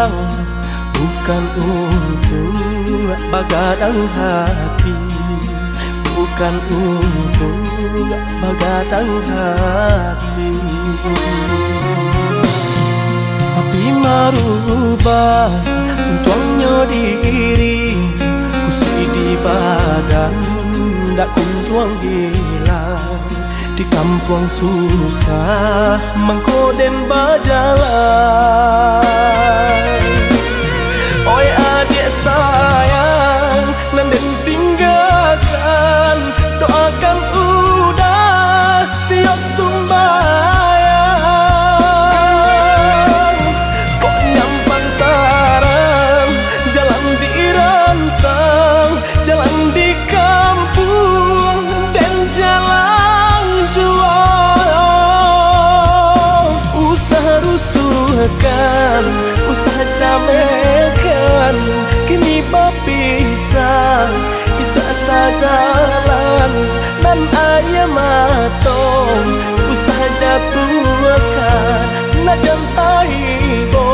orang Bukan untuk bagadang hati. Bukan untuk bagadang hati. Tapi merubah Tuangnya diri. Kusi di badan, Tak kuntuang diri di kampung susah mengkoden berjalan Oi adik sayang. najantaibo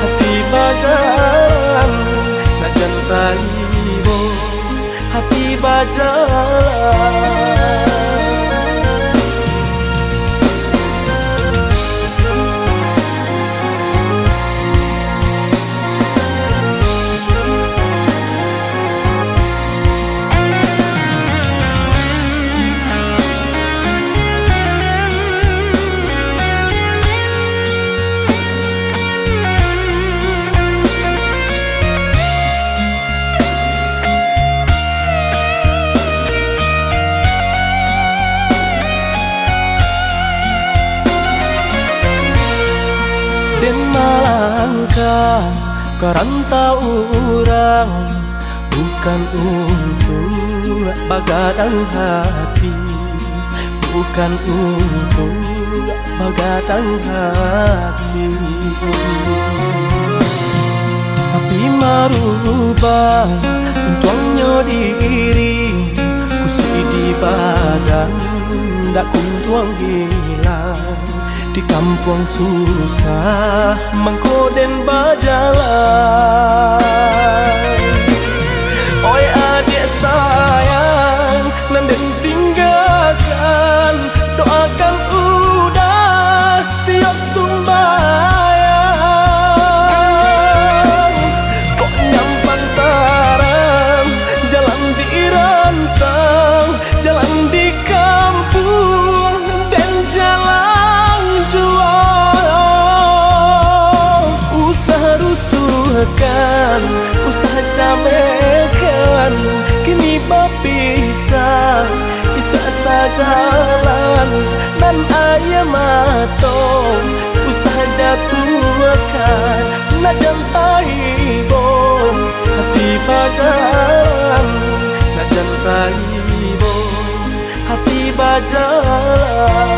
hati bajalan najantaibo hati bajalan malangkah kerantau orang? Bukan untuk bagadang hati. Bukan untuk bagadang hati. Tapi marubah untuknya diri. Kusi di badan Tak kuntuang hilang di kampung susah mengkoden berjalan Oi adik sayang Nanden akan Nadang taibon Hati bajalan Nadang taibon Hati bajalan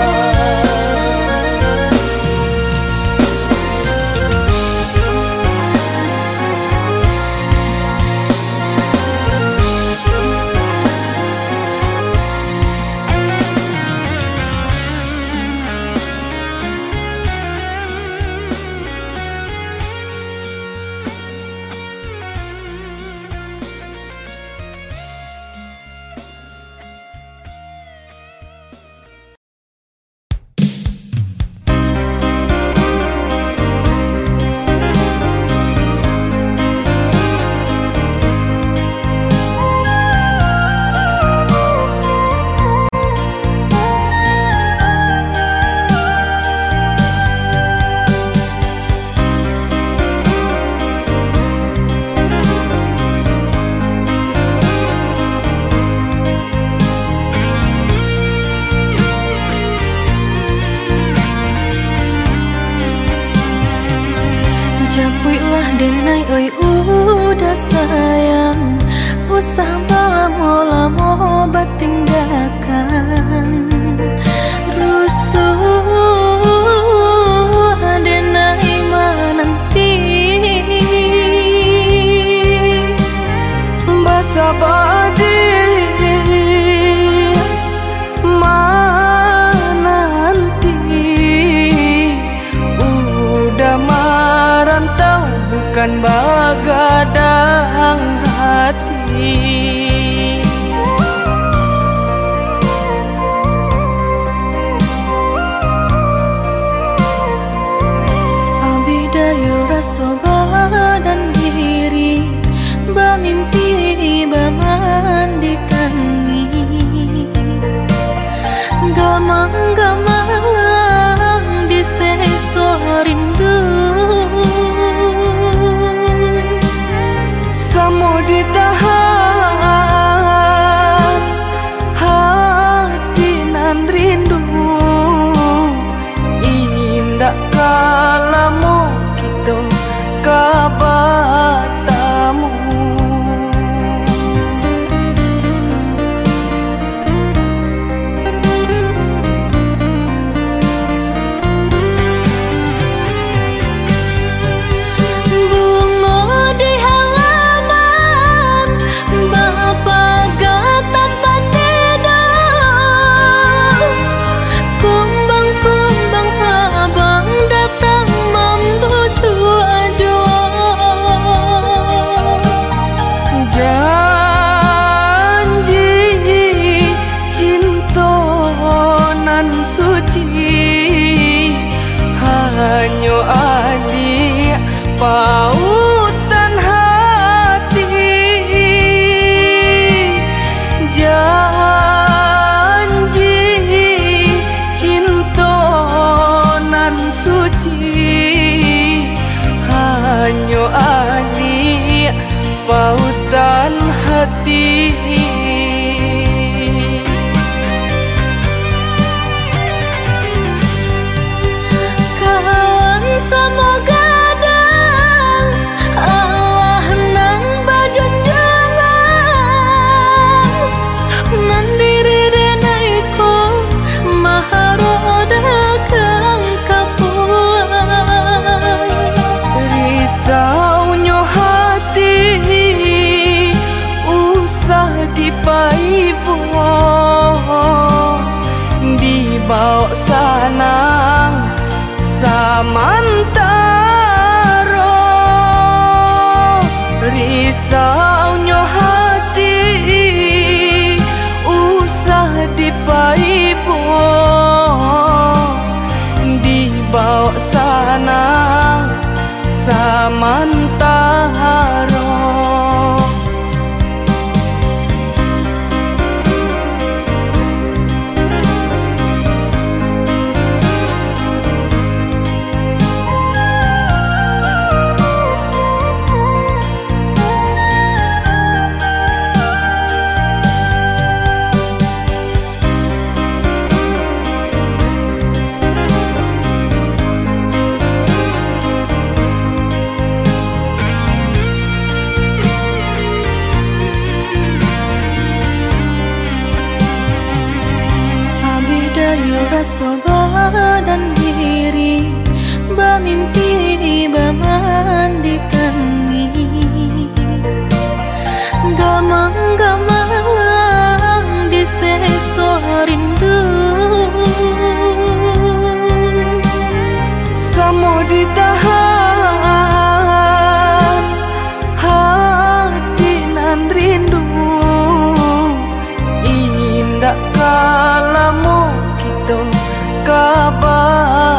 tidak kalah kita kabar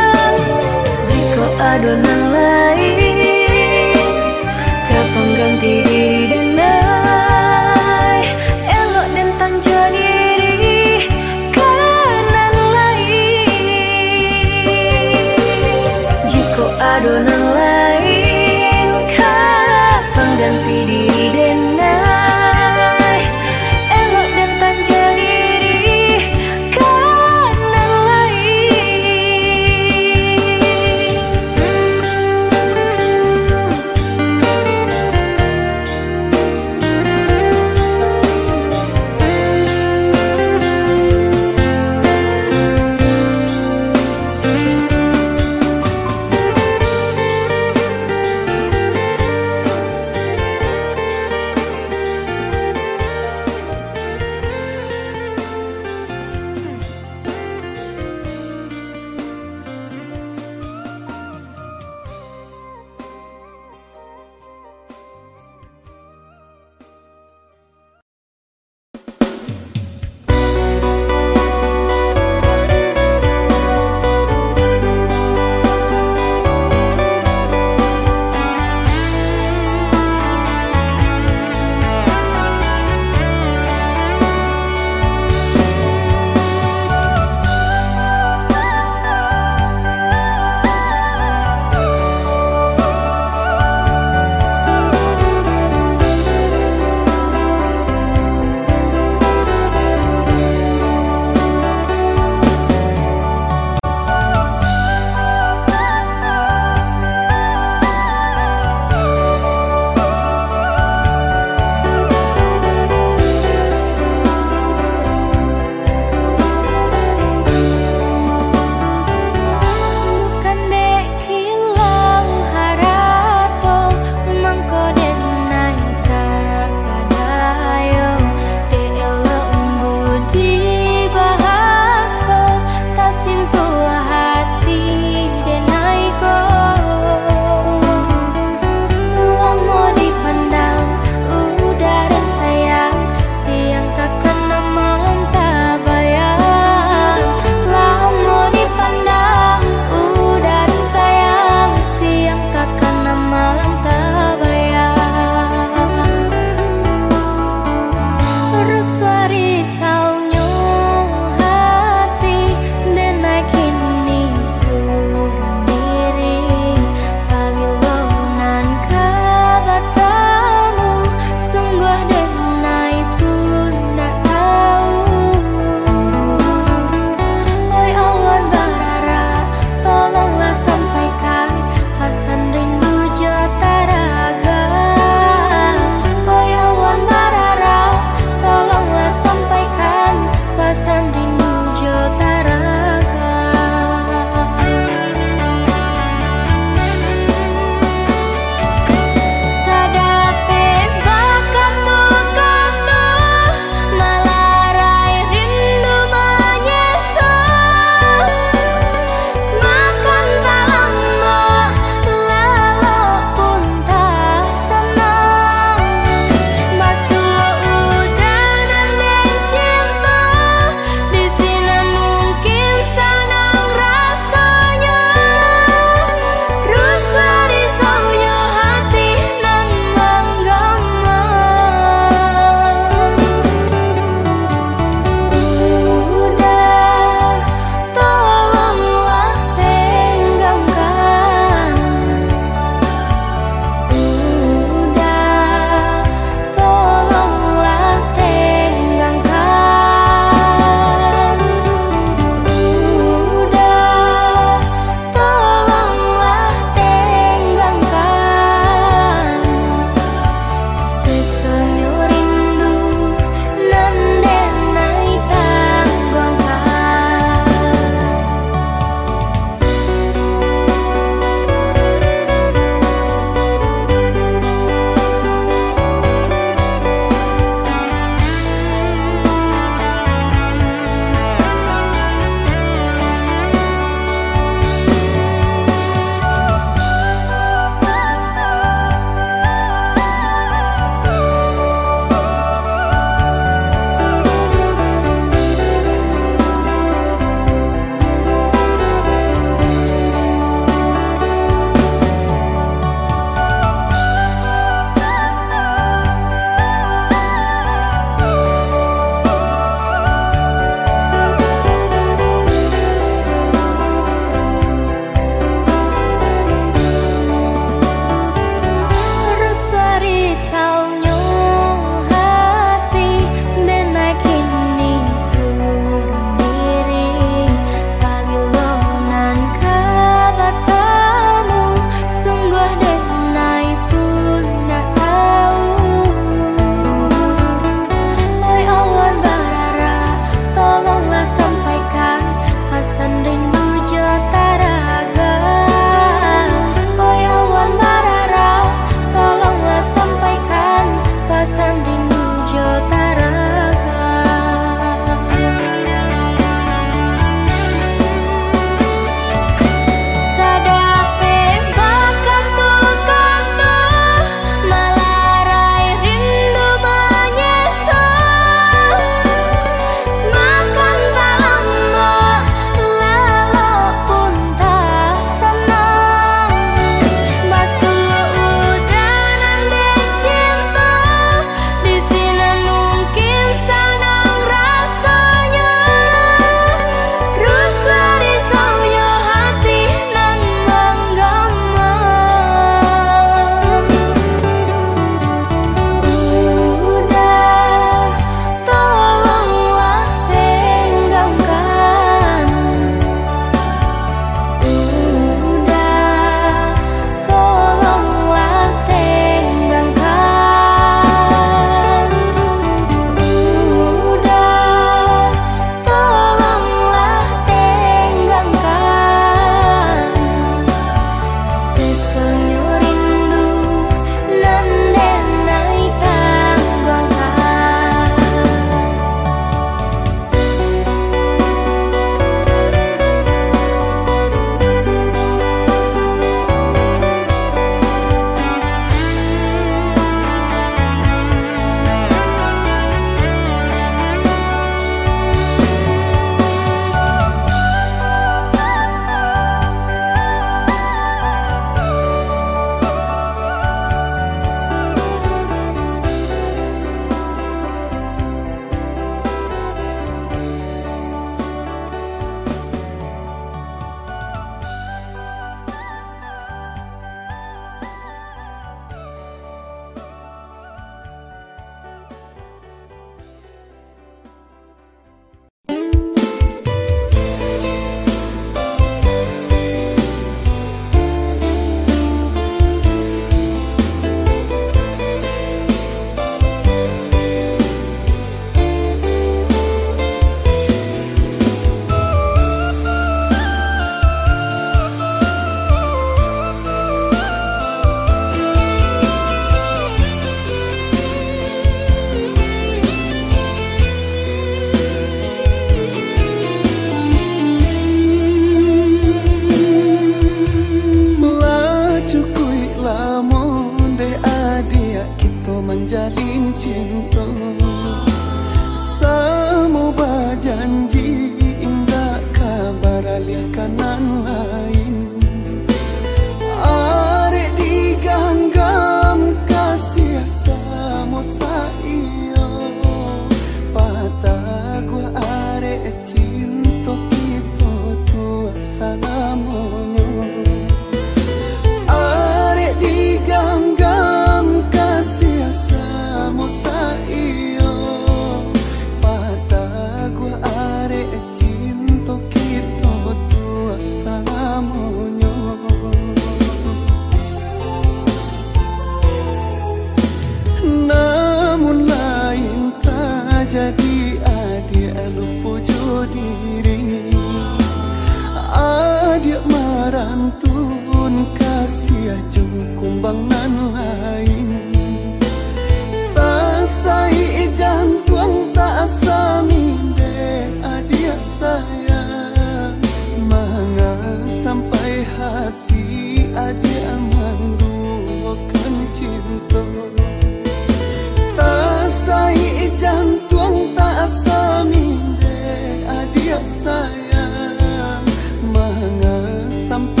something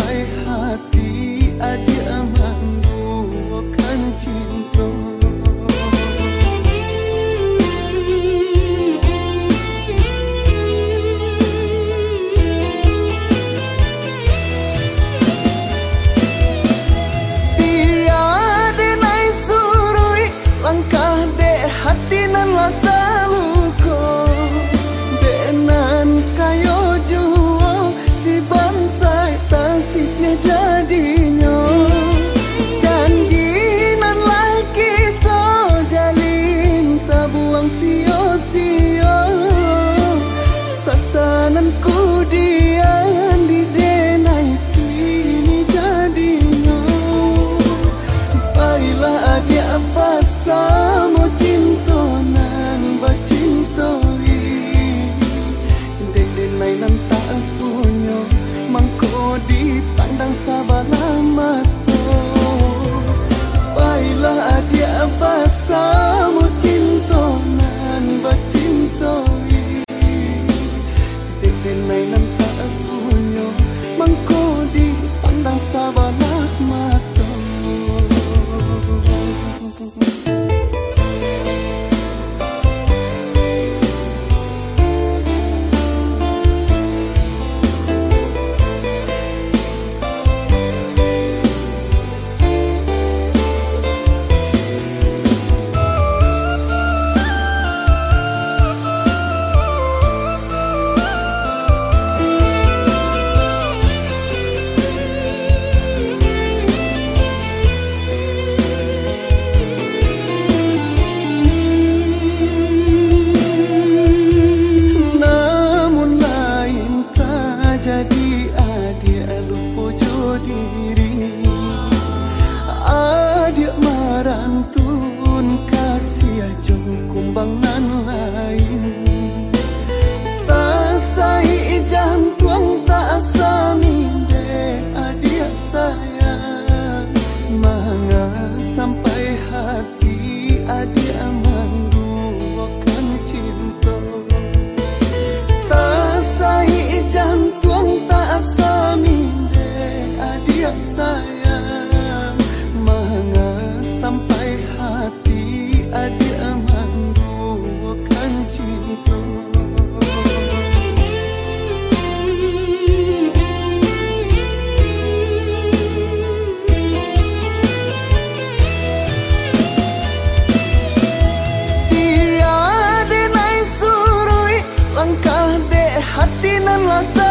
我的男人。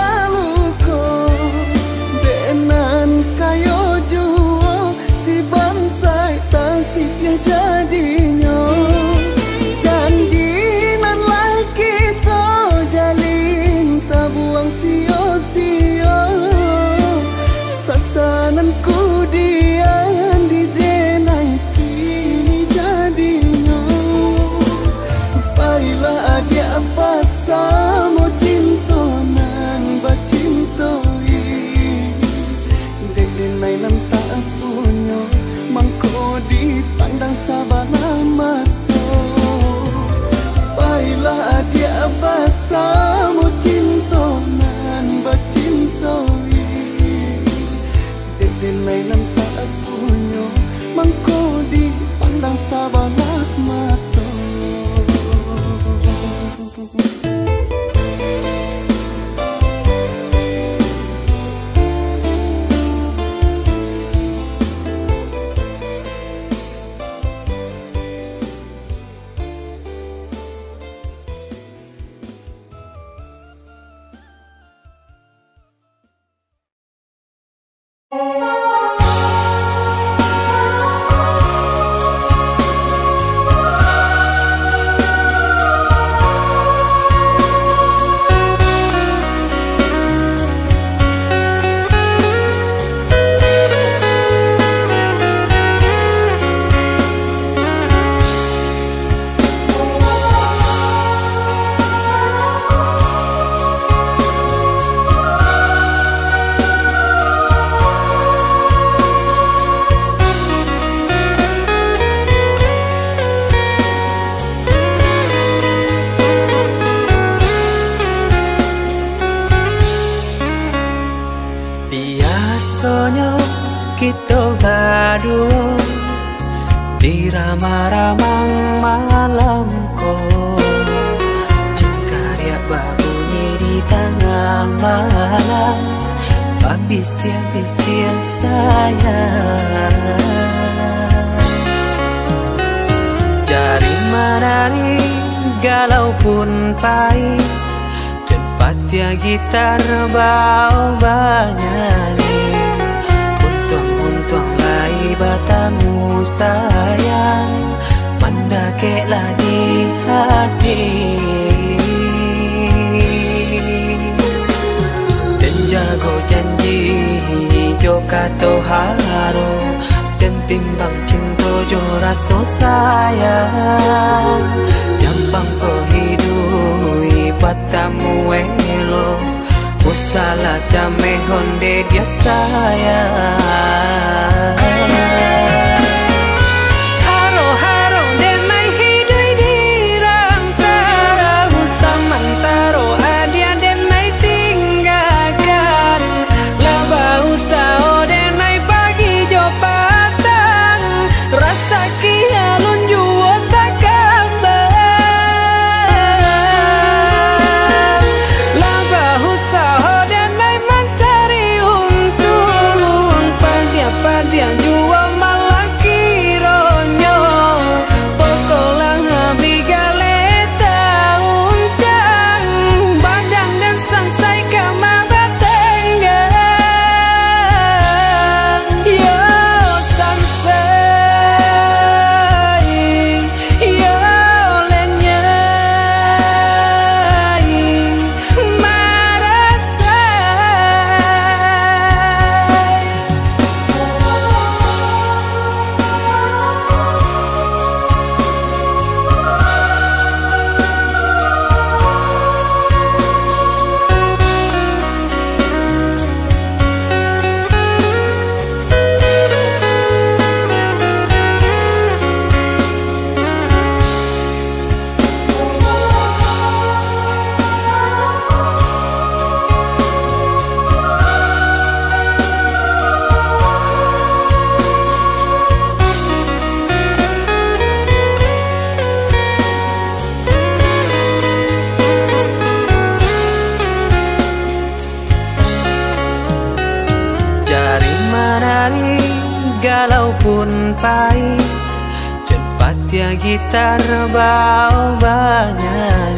bata muelo Usa la llame donde Dios sea gitar bau banyak.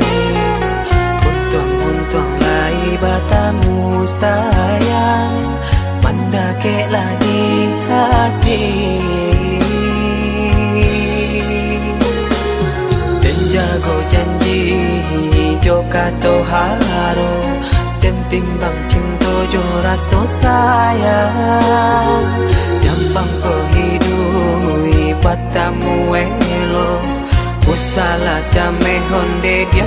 Untung-untung lai batamu, sayang. Mandakeklah di hati. Dan jago janji Joka haro Dan timbang cinta jo rasa sayang. Gampang kau hidui patamu eh elo Usala jame honde dia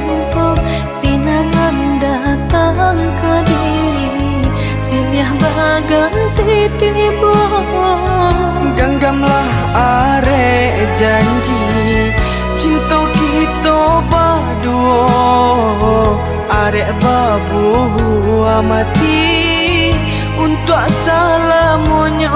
ganti tiba Genggamlah are janji Cinta kita berdua. Arek babu mati Untuk salamunya